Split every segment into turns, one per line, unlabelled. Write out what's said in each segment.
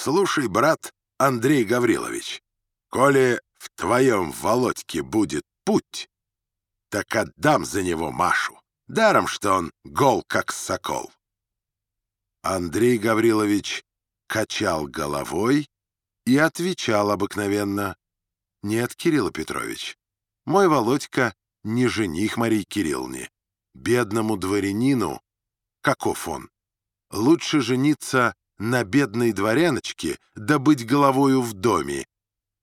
Слушай, брат Андрей Гаврилович, коли в твоем Володьке будет путь, так отдам за него Машу, даром, что он гол, как сокол. Андрей Гаврилович качал головой и отвечал обыкновенно. «Нет, Кирилл Петрович, мой Володька не жених Марии Кирилловне. Бедному дворянину, каков он, лучше жениться на бедной дворяночке да быть головою в доме,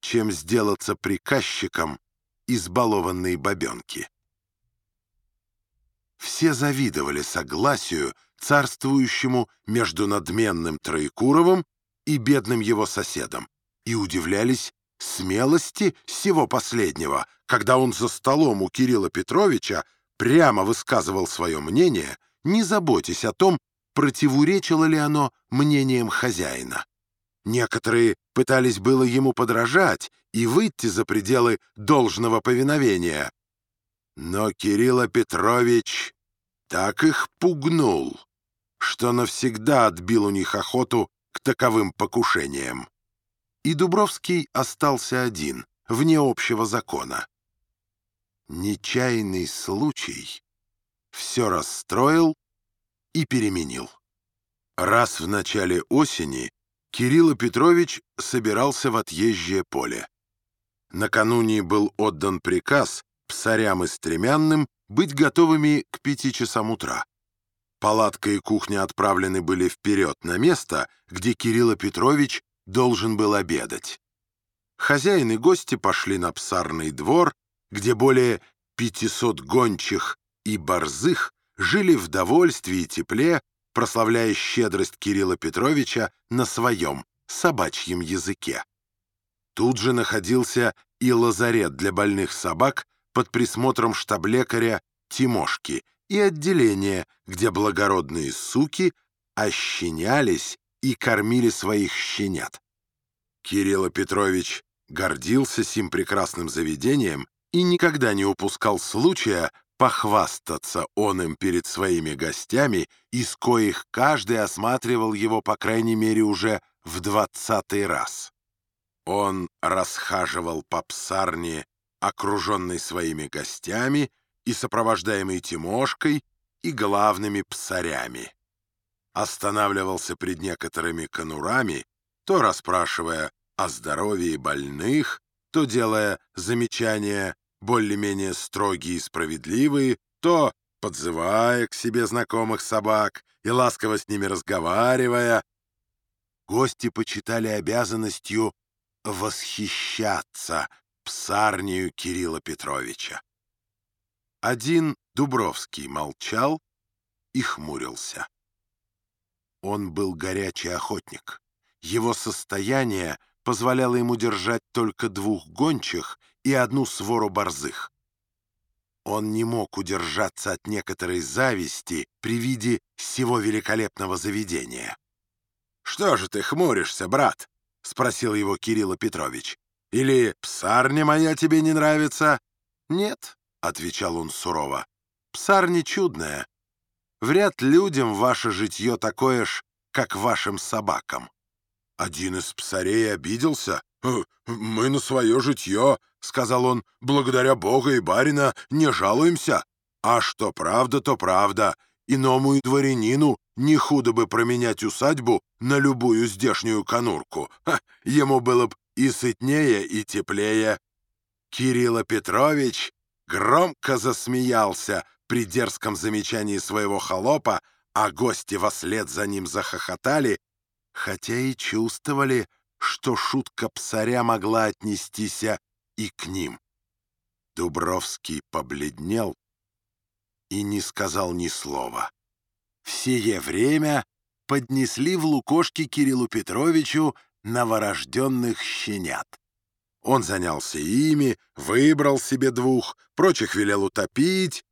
чем сделаться приказчиком избалованной бабенки. Все завидовали согласию, царствующему между надменным Троекуровым и бедным его соседом, и удивлялись смелости всего последнего, когда он за столом у Кирилла Петровича прямо высказывал свое мнение, не заботясь о том, противоречило ли оно мнениям хозяина. Некоторые пытались было ему подражать и выйти за пределы должного повиновения. Но Кирилл Петрович так их пугнул, что навсегда отбил у них охоту к таковым покушениям. И Дубровский остался один, вне общего закона. Нечаянный случай все расстроил и переменил. Раз в начале осени Кирилл Петрович собирался в отъезжее поле. Накануне был отдан приказ псарям и стремянным быть готовыми к пяти часам утра. Палатка и кухня отправлены были вперед на место, где Кирилл Петрович должен был обедать. Хозяин и гости пошли на псарный двор, где более 500 гончих и борзых жили в довольстве и тепле, прославляя щедрость Кирилла Петровича на своем собачьем языке. Тут же находился и лазарет для больных собак под присмотром штаблекаря Тимошки и отделение, где благородные суки ощенялись и кормили своих щенят. Кирилл Петрович гордился сим прекрасным заведением и никогда не упускал случая похвастаться он им перед своими гостями, из коих каждый осматривал его, по крайней мере, уже в двадцатый раз. Он расхаживал по псарне, окруженный своими гостями и сопровождаемый Тимошкой и главными псарями. Останавливался пред некоторыми конурами, то расспрашивая о здоровье больных, то делая замечания более-менее строгие и справедливые, то, подзывая к себе знакомых собак и ласково с ними разговаривая, гости почитали обязанностью восхищаться псарнею Кирилла Петровича. Один Дубровский молчал и хмурился. Он был горячий охотник. Его состояние позволяло ему держать только двух гончих и одну свору борзых. Он не мог удержаться от некоторой зависти при виде всего великолепного заведения. «Что же ты хмуришься, брат?» — спросил его Кирилл Петрович. «Или псарня моя тебе не нравится?» «Нет», — отвечал он сурово, — «псарня чудная. Вряд людям ваше житье такое ж, как вашим собакам». Один из псарей обиделся. «Э, «Мы на свое житье», — сказал он, — «благодаря Бога и барина не жалуемся. А что правда, то правда. Иному и дворянину не худо бы променять усадьбу на любую здешнюю конурку. Ха, ему было бы и сытнее, и теплее». Кирилл Петрович громко засмеялся при дерзком замечании своего холопа, а гости вслед за ним захохотали, хотя и чувствовали, что шутка псаря могла отнестись и к ним. Дубровский побледнел и не сказал ни слова. В сие время поднесли в лукошке Кириллу Петровичу новорожденных щенят. Он занялся ими, выбрал себе двух, прочих велел утопить.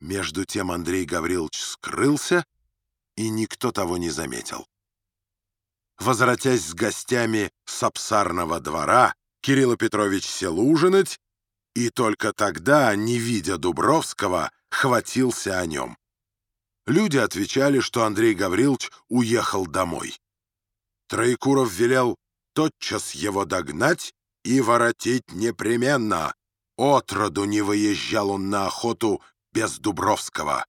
Между тем Андрей Гаврилович скрылся, и никто того не заметил. Возвратясь с гостями с обсарного двора, Кирилл Петрович сел ужинать, и только тогда, не видя Дубровского, хватился о нем. Люди отвечали, что Андрей Гаврилович уехал домой. Троекуров велел тотчас его догнать и воротить непременно. Отроду не выезжал он на охоту без Дубровского.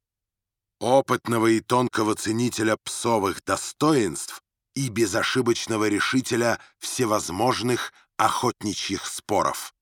Опытного и тонкого ценителя псовых достоинств и безошибочного решителя всевозможных охотничьих споров.